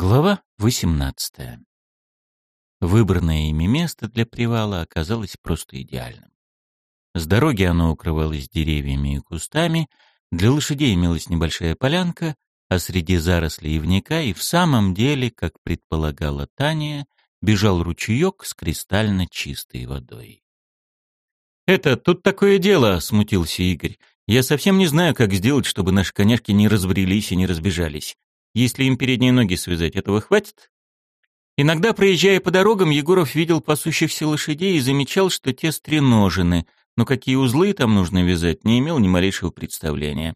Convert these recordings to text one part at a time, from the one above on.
Глава 18. Выбранное ими место для привала оказалось просто идеальным. С дороги оно укрывалось деревьями и кустами, для лошадей имелась небольшая полянка, а среди зарослей ивника и в самом деле, как предполагала Таня, бежал ручеек с кристально чистой водой. «Это тут такое дело», — смутился Игорь. «Я совсем не знаю, как сделать, чтобы наши коняшки не разбрелись и не разбежались. Если им передние ноги связать, этого хватит? Иногда, проезжая по дорогам, Егоров видел пасущихся лошадей и замечал, что те стреножены, но какие узлы там нужно вязать, не имел ни малейшего представления.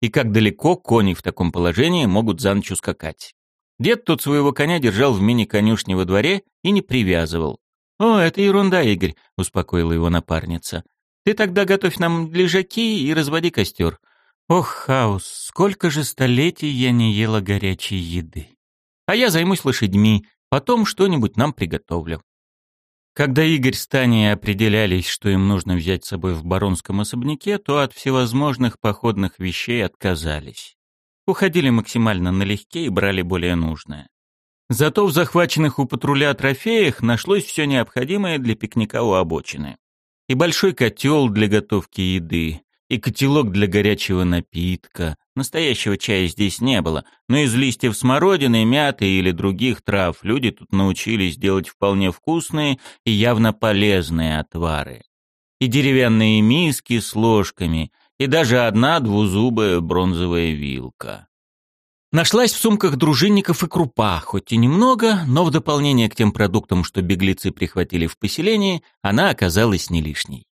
И как далеко кони в таком положении могут за ночь ускакать. Дед тут своего коня держал в мини-конюшне во дворе и не привязывал. «О, это ерунда, Игорь», — успокоила его напарница. «Ты тогда готовь нам лежаки и разводи костер. Ох, хаос, сколько же столетий я не ела горячей еды. А я займусь лошадьми, потом что-нибудь нам приготовлю. Когда Игорь с Таней определялись, что им нужно взять с собой в баронском особняке, то от всевозможных походных вещей отказались. Уходили максимально налегке и брали более нужное. Зато в захваченных у патруля трофеях нашлось все необходимое для пикника у обочины. И большой котел для готовки еды, и котелок для горячего напитка. Настоящего чая здесь не было, но из листьев смородины, мяты или других трав люди тут научились делать вполне вкусные и явно полезные отвары. И деревянные миски с ложками, и даже одна двузубая бронзовая вилка. Нашлась в сумках дружинников и крупа, хоть и немного, но в дополнение к тем продуктам, что беглецы прихватили в поселении, она оказалась не лишней.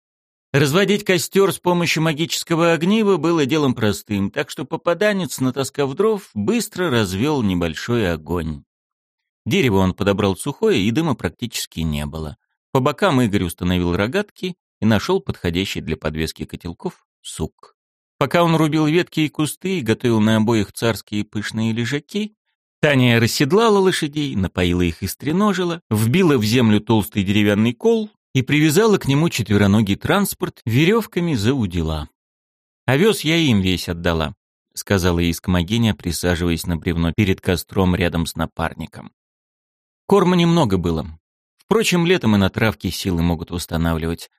Разводить костер с помощью магического огнива было делом простым, так что попаданец, натаскав дров, быстро развел небольшой огонь. Дерево он подобрал сухое, и дыма практически не было. По бокам Игорь установил рогатки и нашел подходящий для подвески котелков сук. Пока он рубил ветки и кусты и готовил на обоих царские пышные лежаки, Таня расседлала лошадей, напоила их и стреножила, вбила в землю толстый деревянный кол и привязала к нему четвероногий транспорт веревками за удила. «Овес я им весь отдала», — сказала искмогиня, присаживаясь на бревно перед костром рядом с напарником. Корма немного было. Впрочем, летом и на травке силы могут восстанавливать.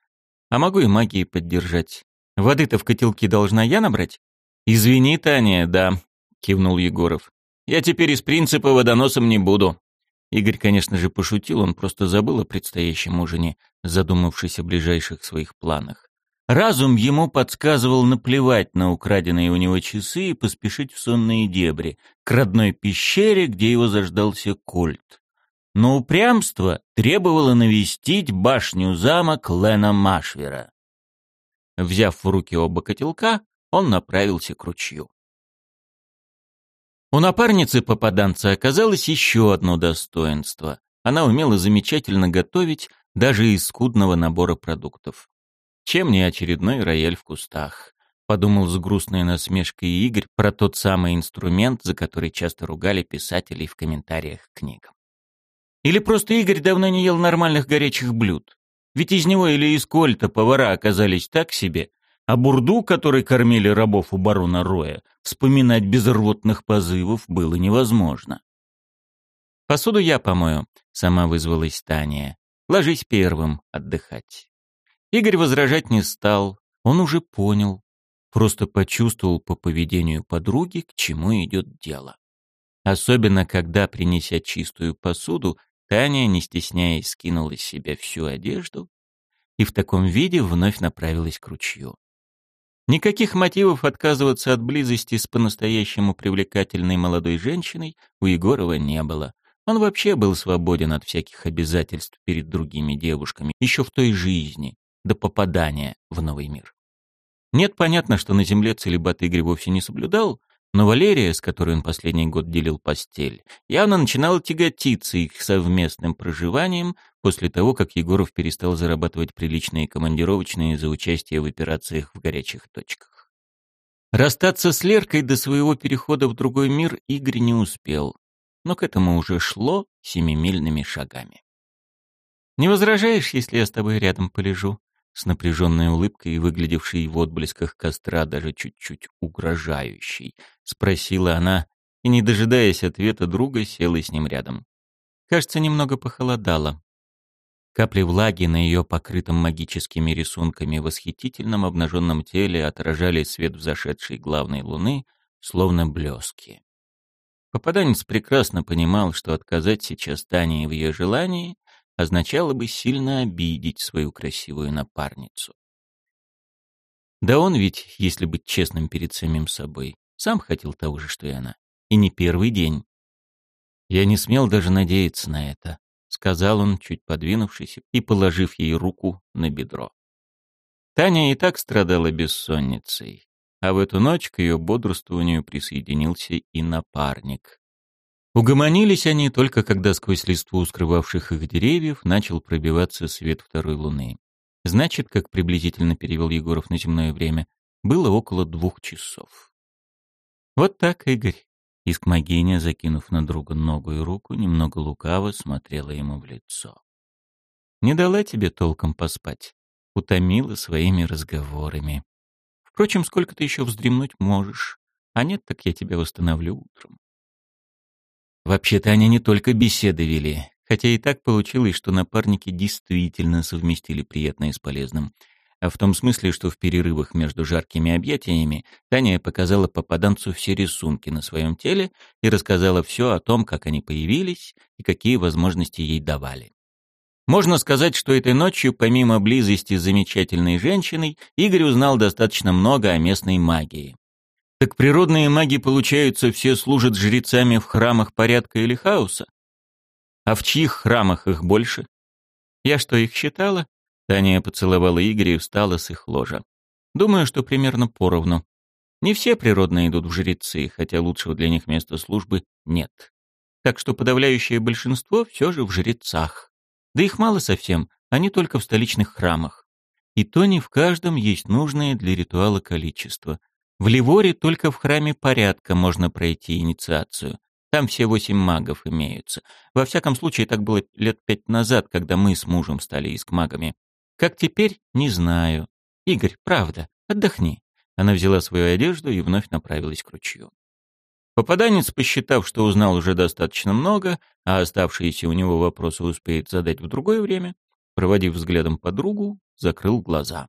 А могу и магией поддержать. Воды-то в котелке должна я набрать? «Извини, Таня, да», — кивнул Егоров. «Я теперь из принципа водоносом не буду. Игорь, конечно же, пошутил, он просто забыл о предстоящем ужине, задумавшись о ближайших своих планах. Разум ему подсказывал наплевать на украденные у него часы и поспешить в сонные дебри, к родной пещере, где его заждался кольт. Но упрямство требовало навестить башню-замок Лена Машвера. Взяв в руки оба котелка, он направился к ручью. У напарницы попаданца оказалось еще одно достоинство. Она умела замечательно готовить даже из скудного набора продуктов. Чем не очередной рояль в кустах? Подумал с грустной насмешкой Игорь про тот самый инструмент, за который часто ругали писателей в комментариях к книгам. Или просто Игорь давно не ел нормальных горячих блюд. Ведь из него или из кольта повара оказались так себе, а бурду, который кормили рабов у барона Роя, вспоминать без рвотных позывов было невозможно. «Посуду я помою», — сама вызвалась Таня. «Ложись первым отдыхать». Игорь возражать не стал, он уже понял, просто почувствовал по поведению подруги, к чему идет дело. Особенно, когда, принеся чистую посуду, Таня, не стесняясь, скинула с себя всю одежду и в таком виде вновь направилась к ручью. Никаких мотивов отказываться от близости с по-настоящему привлекательной молодой женщиной у Егорова не было. Он вообще был свободен от всяких обязательств перед другими девушками, еще в той жизни, до попадания в новый мир. Нет, понятно, что на земле целебат Игорь вовсе не соблюдал, но Валерия, с которой он последний год делил постель, явно начинала тяготиться их совместным проживанием после того, как Егоров перестал зарабатывать приличные командировочные за участие в операциях в горячих точках. Расстаться с Леркой до своего перехода в другой мир Игорь не успел, но к этому уже шло семимильными шагами. «Не возражаешь, если я с тобой рядом полежу?» С напряженной улыбкой, выглядевшей в отблесках костра даже чуть-чуть угрожающей, спросила она и, не дожидаясь ответа друга, села с ним рядом. Кажется, немного похолодало. Капли влаги на ее покрытом магическими рисунками восхитительном обнаженном теле отражали свет взошедшей главной луны, словно блески. Попаданец прекрасно понимал, что отказать сейчас Тане в ее желании означало бы сильно обидеть свою красивую напарницу. Да он ведь, если быть честным перед самим собой, сам хотел того же, что и она. И не первый день. Я не смел даже надеяться на это, сказал он, чуть подвинувшись и положив ей руку на бедро. Таня и так страдала бессонницей, а в эту ночь к ее бодрствованию присоединился и напарник. Угомонились они только когда сквозь листву скрывавших их деревьев начал пробиваться свет второй луны. Значит, как приблизительно перевел Егоров на земное время, было около двух часов. Вот так, Игорь. Искмогиня, закинув на друга ногу и руку, немного лукаво смотрела ему в лицо. Не дала тебе толком поспать, утомила своими разговорами. Впрочем, сколько ты еще вздремнуть можешь, а нет, так я тебя восстановлю утром. Вообще-то они не только беседы вели, хотя и так получилось, что напарники действительно совместили приятное с полезным. А в том смысле, что в перерывах между жаркими объятиями Таня показала попаданцу все рисунки на своем теле и рассказала все о том, как они появились и какие возможности ей давали. Можно сказать, что этой ночью, помимо близости с замечательной женщиной, Игорь узнал достаточно много о местной магии. Так природные маги, получаются, все служат жрецами в храмах порядка или хаоса? А в чьих храмах их больше? Я что, их считала? Таня поцеловала Игоря и встала с их ложа. Думаю, что примерно поровну. Не все природные идут в жрецы, хотя лучшего для них места службы нет. Так что подавляющее большинство все же в жрецах. Да их мало совсем, они только в столичных храмах. И то не в каждом есть нужное для ритуала количество. В Ливоре только в храме порядка можно пройти инициацию. Там все восемь магов имеются. Во всяком случае, так было лет пять назад, когда мы с мужем стали искмагами. Как теперь, не знаю. Игорь, правда, отдохни. Она взяла свою одежду и вновь направилась к ручью. Попаданец, посчитав, что узнал уже достаточно много, а оставшиеся у него вопросы успеет задать в другое время, проводив взглядом подругу, закрыл глаза.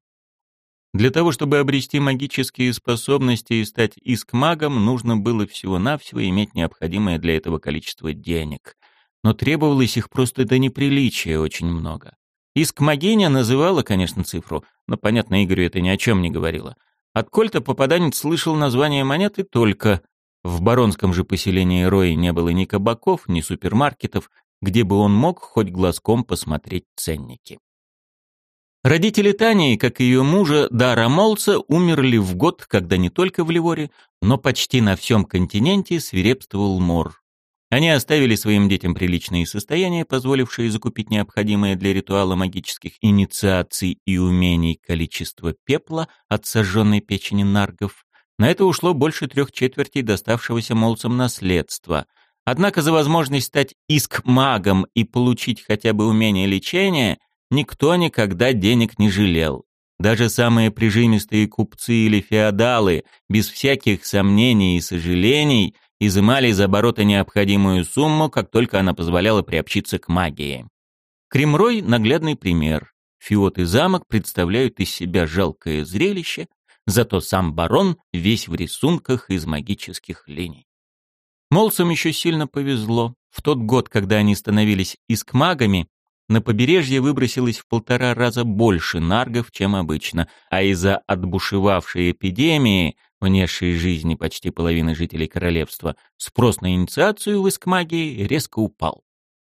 Для того, чтобы обрести магические способности и стать искмагом, нужно было всего-навсего иметь необходимое для этого количество денег. Но требовалось их просто до неприличия очень много. Искмагиня называла, конечно, цифру, но, понятно, Игорю это ни о чем не говорило. От Кольта попаданец слышал название монеты только. В баронском же поселении Рои не было ни кабаков, ни супермаркетов, где бы он мог хоть глазком посмотреть ценники. Родители Тани, как и ее мужа Дара Молца, умерли в год, когда не только в Ливоре, но почти на всем континенте свирепствовал мор. Они оставили своим детям приличные состояния, позволившие закупить необходимое для ритуала магических инициаций и умений количество пепла от сожженной печени наргов. На это ушло больше трех четвертей доставшегося молцам наследства. Однако за возможность стать иск-магом и получить хотя бы умение лечения Никто никогда денег не жалел. Даже самые прижимистые купцы или феодалы, без всяких сомнений и сожалений, изымали из оборота необходимую сумму, как только она позволяла приобщиться к магии. Кремрой – наглядный пример. Фиот и замок представляют из себя жалкое зрелище, зато сам барон весь в рисунках из магических линий. Молсам еще сильно повезло. В тот год, когда они становились искмагами, на побережье выбросилось в полтора раза больше наргов, чем обычно, а из-за отбушевавшей эпидемии, внесшей жизни почти половины жителей королевства, спрос на инициацию в искмагии резко упал.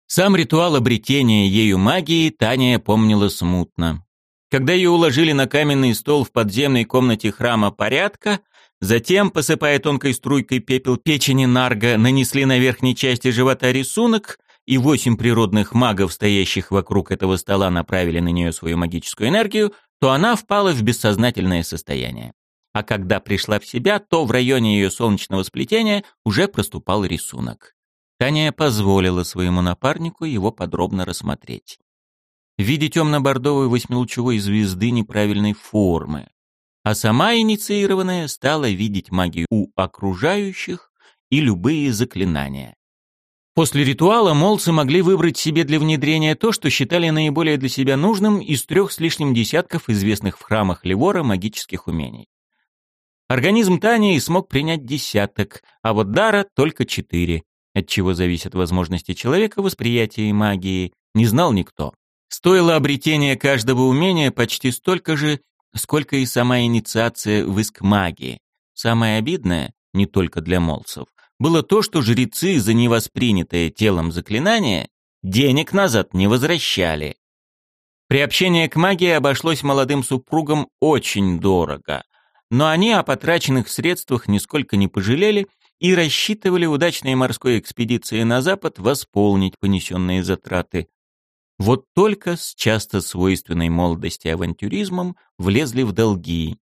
Сам ритуал обретения ею магии Таня помнила смутно. Когда ее уложили на каменный стол в подземной комнате храма порядка, затем, посыпая тонкой струйкой пепел печени нарга, нанесли на верхней части живота рисунок — и восемь природных магов, стоящих вокруг этого стола, направили на нее свою магическую энергию, то она впала в бессознательное состояние. А когда пришла в себя, то в районе ее солнечного сплетения уже проступал рисунок. Таня позволила своему напарнику его подробно рассмотреть. В виде темно-бордовой восьмилучевой звезды неправильной формы. А сама инициированная стала видеть магию у окружающих и любые заклинания. После ритуала молцы могли выбрать себе для внедрения то, что считали наиболее для себя нужным из трех с лишним десятков известных в храмах Ливора магических умений. Организм Тани смог принять десяток, а вот Дара только четыре, от чего зависят возможности человека восприятия магии, не знал никто. Стоило обретение каждого умения почти столько же, сколько и сама инициация в иск магии. Самое обидное, не только для молцев, было то, что жрецы за невоспринятое телом заклинание денег назад не возвращали. Приобщение к магии обошлось молодым супругам очень дорого, но они о потраченных средствах нисколько не пожалели и рассчитывали удачной морской экспедиции на запад восполнить понесенные затраты. Вот только с часто свойственной молодости авантюризмом влезли в долги.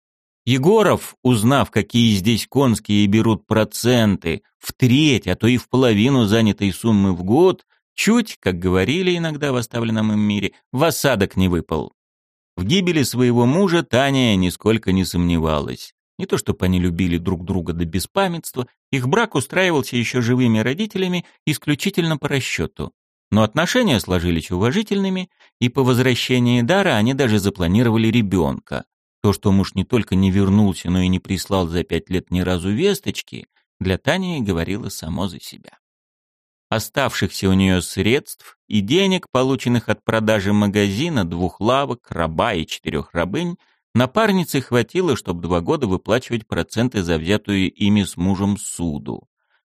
Егоров, узнав, какие здесь конские берут проценты, в треть, а то и в половину занятой суммы в год, чуть, как говорили иногда в оставленном им мире, в осадок не выпал. В гибели своего мужа Таня нисколько не сомневалась. Не то чтобы они любили друг друга до беспамятства, их брак устраивался еще живыми родителями исключительно по расчету. Но отношения сложились уважительными, и по возвращении Дара они даже запланировали ребенка. То, что муж не только не вернулся, но и не прислал за пять лет ни разу весточки, для Тани говорило само за себя. Оставшихся у нее средств и денег, полученных от продажи магазина, двух лавок, раба и четырех рабынь, напарнице хватило, чтобы два года выплачивать проценты за взятую ими с мужем суду.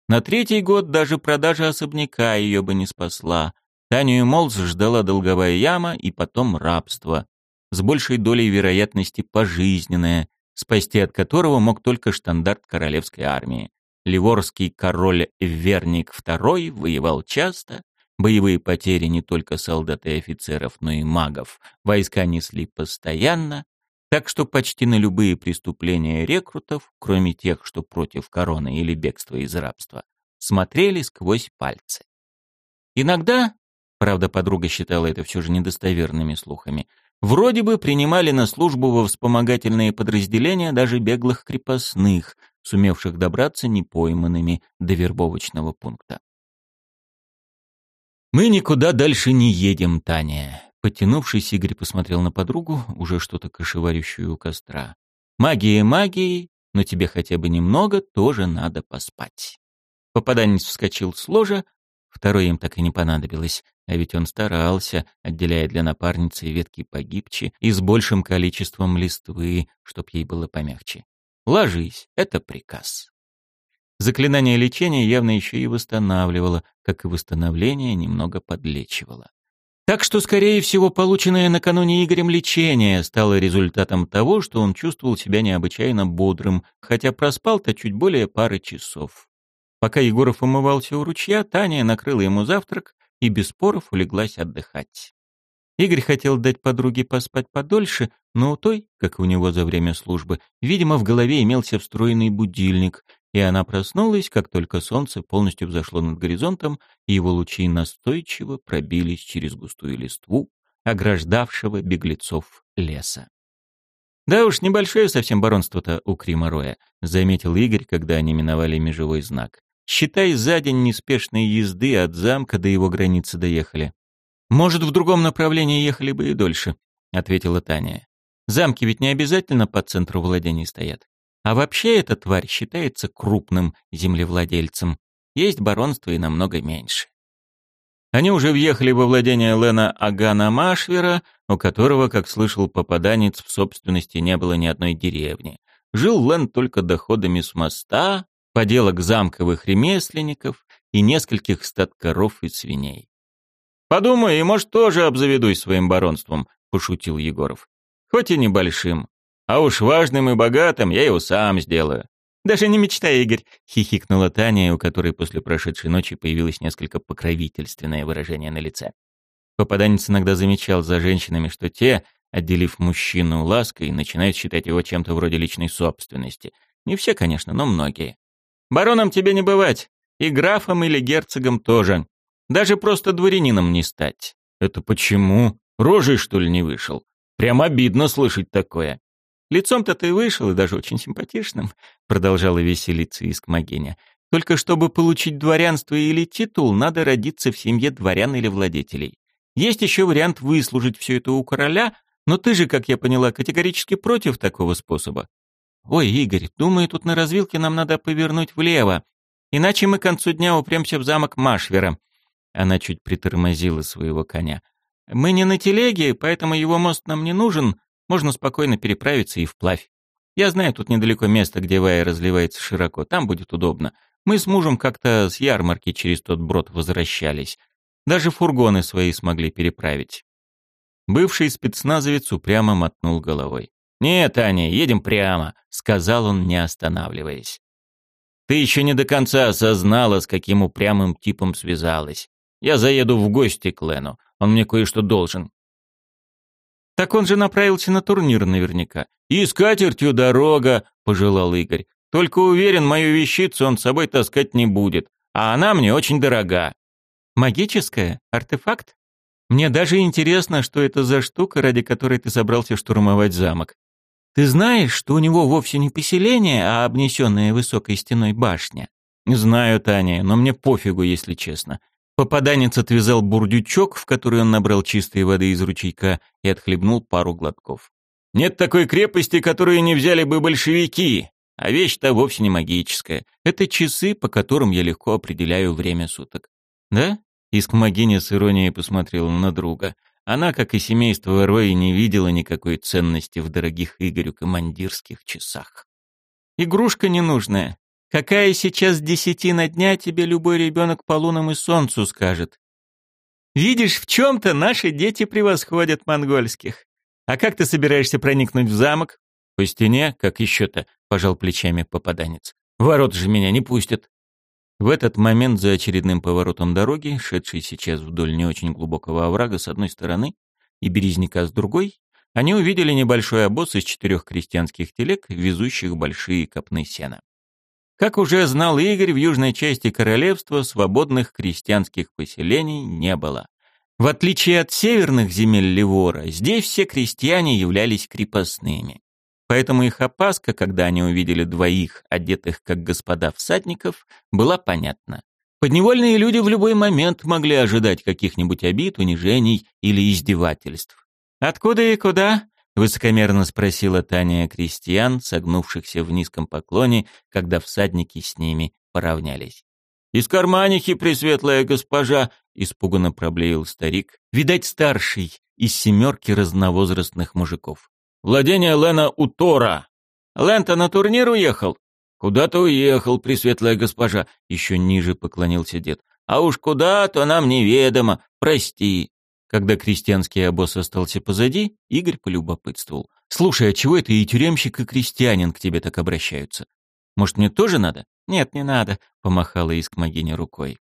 На третий год даже продажа особняка ее бы не спасла. Таню и Молз ждала долговая яма и потом рабство с большей долей вероятности пожизненное, спасти от которого мог только штандарт королевской армии. Ливорский король Верник II воевал часто, боевые потери не только солдат и офицеров, но и магов войска несли постоянно, так что почти на любые преступления рекрутов, кроме тех, что против короны или бегства из рабства, смотрели сквозь пальцы. Иногда, правда подруга считала это все же недостоверными слухами, Вроде бы принимали на службу во вспомогательные подразделения даже беглых крепостных, сумевших добраться непойманными до вербовочного пункта. «Мы никуда дальше не едем, Таня», — потянувшись, Игорь посмотрел на подругу, уже что-то кошеварящую у костра. «Магия магией, но тебе хотя бы немного тоже надо поспать». Попаданец вскочил с ложа, второй им так и не понадобилось, а ведь он старался, отделяя для напарницы ветки погибче и с большим количеством листвы, чтоб ей было помягче. «Ложись, это приказ». Заклинание лечения явно еще и восстанавливало, как и восстановление немного подлечивало. Так что, скорее всего, полученное накануне Игорем лечение стало результатом того, что он чувствовал себя необычайно бодрым, хотя проспал-то чуть более пары часов. Пока Егоров умывался у ручья, Таня накрыла ему завтрак и без споров улеглась отдыхать. Игорь хотел дать подруге поспать подольше, но у той, как у него за время службы, видимо, в голове имелся встроенный будильник, и она проснулась, как только солнце полностью взошло над горизонтом, и его лучи настойчиво пробились через густую листву, ограждавшего беглецов леса. «Да уж, небольшое совсем баронство-то у Кримороя», — заметил Игорь, когда они миновали межевой знак. Считай, за день неспешной езды от замка до его границы доехали. Может, в другом направлении ехали бы и дольше, ответила Таня. Замки ведь не обязательно по центру владений стоят. А вообще эта тварь считается крупным землевладельцем. Есть баронство и намного меньше. Они уже въехали во владение Лена Агана Машвера, у которого, как слышал попаданец, в собственности не было ни одной деревни. Жил Лен только доходами с моста, поделок замковых ремесленников и нескольких стад коров и свиней. «Подумай, и, может, тоже обзаведусь своим баронством», — пошутил Егоров. «Хоть и небольшим. А уж важным и богатым я его сам сделаю». «Даже не мечтай, Игорь», — хихикнула Таня, у которой после прошедшей ночи появилось несколько покровительственное выражение на лице. Попаданец иногда замечал за женщинами, что те, отделив мужчину лаской, начинают считать его чем-то вроде личной собственности. Не все, конечно, но многие. Бароном тебе не бывать, и графом или герцогом тоже. Даже просто дворянином не стать. Это почему? Рожей, что ли, не вышел? Прям обидно слышать такое. Лицом-то ты вышел, и даже очень симпатичным, продолжала веселиться Искмогеня. Только чтобы получить дворянство или титул, надо родиться в семье дворян или владетелей. Есть еще вариант выслужить все это у короля, но ты же, как я поняла, категорически против такого способа. Ой, Игорь, думаю, тут на развилке нам надо повернуть влево, иначе мы к концу дня упремся в замок Машвера. Она чуть притормозила своего коня. Мы не на телеге, поэтому его мост нам не нужен, можно спокойно переправиться и вплавь. Я знаю тут недалеко место, где Вая разливается широко, там будет удобно. Мы с мужем как-то с ярмарки через тот брод возвращались. Даже фургоны свои смогли переправить. Бывший спецназовец упрямо мотнул головой. «Нет, Аня, едем прямо», — сказал он, не останавливаясь. «Ты еще не до конца осознала, с каким упрямым типом связалась. Я заеду в гости к Лену, он мне кое-что должен». «Так он же направился на турнир наверняка». «И с катертью дорога», — пожелал Игорь. «Только уверен, мою вещицу он с собой таскать не будет, а она мне очень дорога». «Магическая? Артефакт?» Мне даже интересно, что это за штука, ради которой ты собрался штурмовать замок. Ты знаешь, что у него вовсе не поселение, а обнесенная высокой стеной башня? Знаю, Таня, но мне пофигу, если честно. Попаданец отвязал бурдючок, в который он набрал чистой воды из ручейка, и отхлебнул пару глотков. Нет такой крепости, которую не взяли бы большевики. А вещь-то вовсе не магическая. Это часы, по которым я легко определяю время суток. Да? Искмогиня с иронией посмотрела на друга. Она, как и семейство Рои, не видела никакой ценности в дорогих Игорю командирских часах. «Игрушка ненужная. Какая сейчас десятина дня тебе любой ребенок по лунам и солнцу скажет? Видишь, в чем-то наши дети превосходят монгольских. А как ты собираешься проникнуть в замок? По стене, как еще-то, пожал плечами попаданец. Ворот же меня не пустят. В этот момент за очередным поворотом дороги, шедшей сейчас вдоль не очень глубокого оврага с одной стороны и березняка с другой, они увидели небольшой обоз из четырех крестьянских телег, везущих большие копны сена. Как уже знал Игорь, в южной части королевства свободных крестьянских поселений не было. В отличие от северных земель Ливора, здесь все крестьяне являлись крепостными. Поэтому их опаска, когда они увидели двоих, одетых как господа всадников, была понятна. Подневольные люди в любой момент могли ожидать каких-нибудь обид, унижений или издевательств. «Откуда и куда?» — высокомерно спросила Таня крестьян, согнувшихся в низком поклоне, когда всадники с ними поравнялись. «Из карманихи, пресветлая госпожа!» — испуганно проблеял старик, видать, старший из семерки разновозрастных мужиков. Владение Лена у Тора. Лен-то на турнир уехал? Куда-то уехал, пресветлая госпожа. Еще ниже поклонился дед. А уж куда, то нам неведомо. Прости. Когда крестьянский обоз остался позади, Игорь полюбопытствовал. «Слушай, а чего это и тюремщик, и крестьянин к тебе так обращаются? Может, мне тоже надо?» «Нет, не надо», — помахала Искмогиня рукой.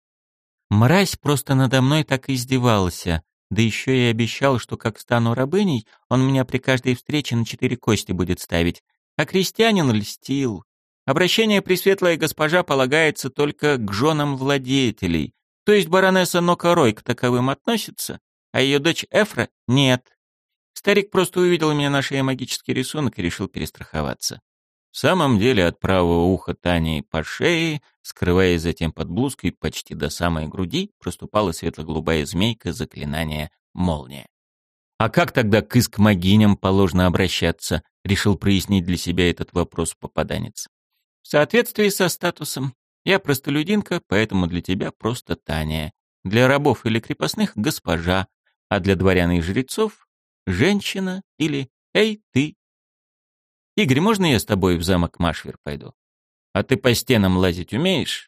Мразь просто надо мной так издевался. Да еще и обещал, что как стану рабыней, он меня при каждой встрече на четыре кости будет ставить. А крестьянин льстил. Обращение Пресветлая Госпожа полагается только к женам владетелей, то есть баронесса Нокорой к таковым относится, а ее дочь Эфра — нет. Старик просто увидел у меня на шее магический рисунок и решил перестраховаться. В самом деле от правого уха Тани по шее, скрываясь затем под блузкой почти до самой груди, проступала светло-голубая змейка заклинания «Молния». «А как тогда к иск-могиням положено обращаться?» — решил прояснить для себя этот вопрос попаданец. «В соответствии со статусом. Я простолюдинка, поэтому для тебя просто Таня. Для рабов или крепостных — госпожа, а для дворян и жрецов — женщина или «Эй, ты, «Игорь, можно я с тобой в замок Машвер пойду? А ты по стенам лазить умеешь?»